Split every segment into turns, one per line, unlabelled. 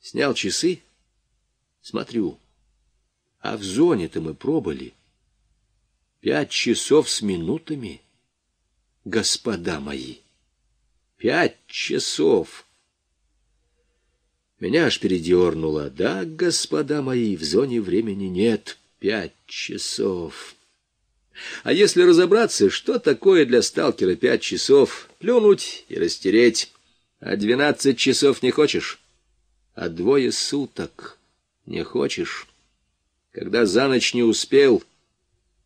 Снял часы, смотрю, а в зоне-то мы пробыли. Пять часов с минутами, господа мои. Пять часов. Меня аж передернуло. Да, господа мои, в зоне времени нет. Пять часов. А если разобраться, что такое для сталкера пять часов? Плюнуть и растереть. А двенадцать часов не хочешь? А двое суток не хочешь? Когда за ночь не успел,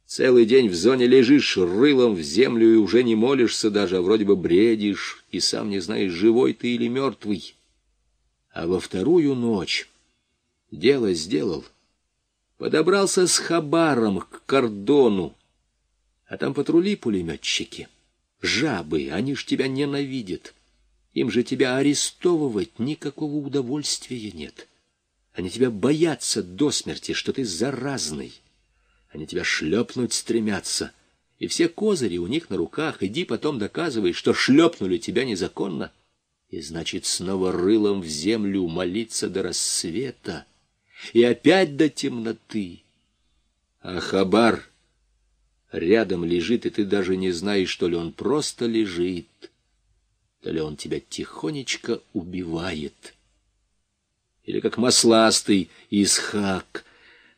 целый день в зоне лежишь рылом в землю и уже не молишься даже, а вроде бы бредишь, и сам не знаешь, живой ты или мертвый. А во вторую ночь дело сделал. Подобрался с хабаром к кордону, а там патрули-пулеметчики. Жабы, они ж тебя ненавидят. Им же тебя арестовывать никакого удовольствия нет. Они тебя боятся до смерти, что ты заразный. Они тебя шлепнуть стремятся. И все козыри у них на руках. Иди потом доказывай, что шлепнули тебя незаконно. И значит, снова рылом в землю молиться до рассвета. И опять до темноты. А хабар рядом лежит, и ты даже не знаешь, что ли он просто лежит, то ли он тебя тихонечко убивает или как масластый Исхак.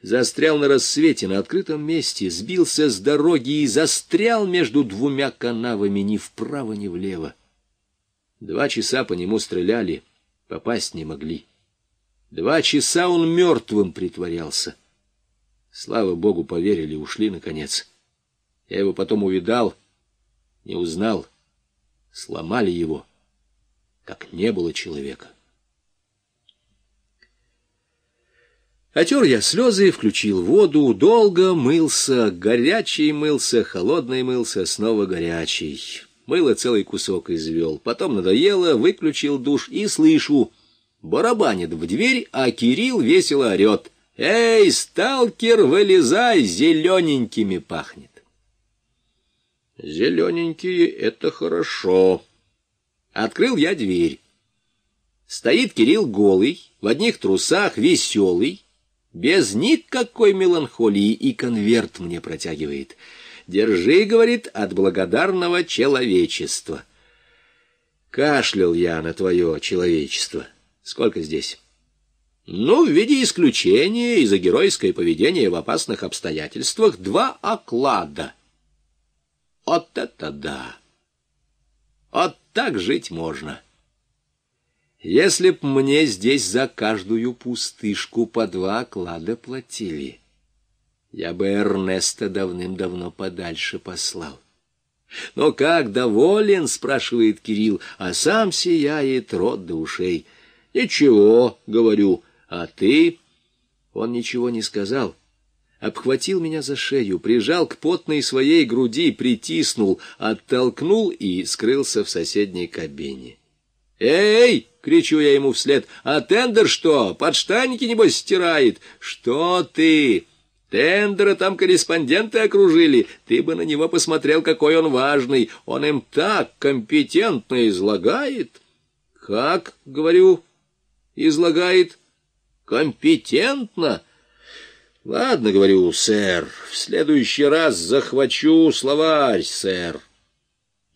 Застрял на рассвете на открытом месте, сбился с дороги и застрял между двумя канавами ни вправо, ни влево. Два часа по нему стреляли, попасть не могли. Два часа он мертвым притворялся. Слава богу, поверили, ушли наконец. Я его потом увидал, не узнал. Сломали его, как не было человека. Отер я слезы, включил воду, долго мылся, горячий мылся, холодный мылся, снова горячий. Мыло целый кусок извел. Потом надоело, выключил душ и слышу. Барабанит в дверь, а Кирилл весело орет. «Эй, сталкер, вылезай, зелененькими пахнет!» «Зелененькие — это хорошо!» Открыл я дверь. Стоит Кирилл голый, в одних трусах, веселый, без никакой меланхолии, и конверт мне протягивает. «Держи, — говорит, — от благодарного человечества». Кашлял я на твое человечество. Сколько здесь? Ну, в виде исключения и за геройское поведение в опасных обстоятельствах два оклада. Вот это да! Вот так жить можно. Если б мне здесь за каждую пустышку по два оклада платили, я бы Эрнеста давным-давно подальше послал. «Но как доволен?» — спрашивает Кирилл, а сам сияет рот до ушей. «Ничего», — говорю, — «а ты?» Он ничего не сказал. Обхватил меня за шею, прижал к потной своей груди, притиснул, оттолкнул и скрылся в соседней кабине. «Эй!» — кричу я ему вслед. «А тендер что? Подштанники, небось, стирает?» «Что ты?» Тендера там корреспонденты окружили. Ты бы на него посмотрел, какой он важный. Он им так компетентно излагает. Как, говорю, излагает? Компетентно? Ладно, говорю, сэр, в следующий раз захвачу словарь, сэр.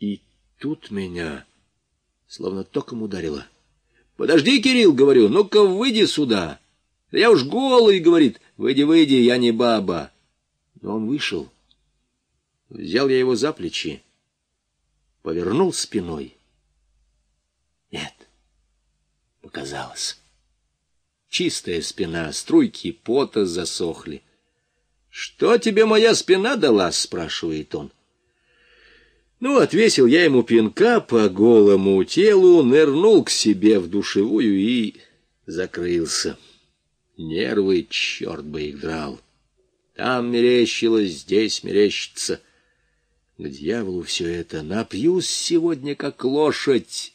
И тут меня словно током ударило. «Подожди, Кирилл, — говорю, — ну-ка выйди сюда. Я уж голый, — говорит, — выйди, выйди, я не баба». Но он вышел. Взял я его за плечи, повернул спиной. Нет, показалось. Чистая спина, струйки пота засохли. «Что тебе моя спина дала?» — спрашивает он. Ну, отвесил я ему пинка по голому телу, нырнул к себе в душевую и закрылся. Нервы, черт бы их драл. Там мерещилось, здесь мерещится. К дьяволу все это. Напьюсь сегодня, как лошадь.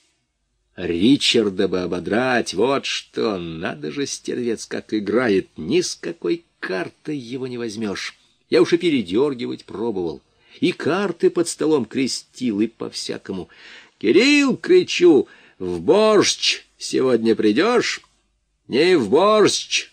Ричарда бы ободрать, вот что. Надо же, стервец, как играет. Ни с какой картой его не возьмешь. Я уж и передергивать пробовал и карты под столом крестил, и по-всякому. «Кирилл!» — кричу. «В борщ сегодня придешь?» Не в борщ,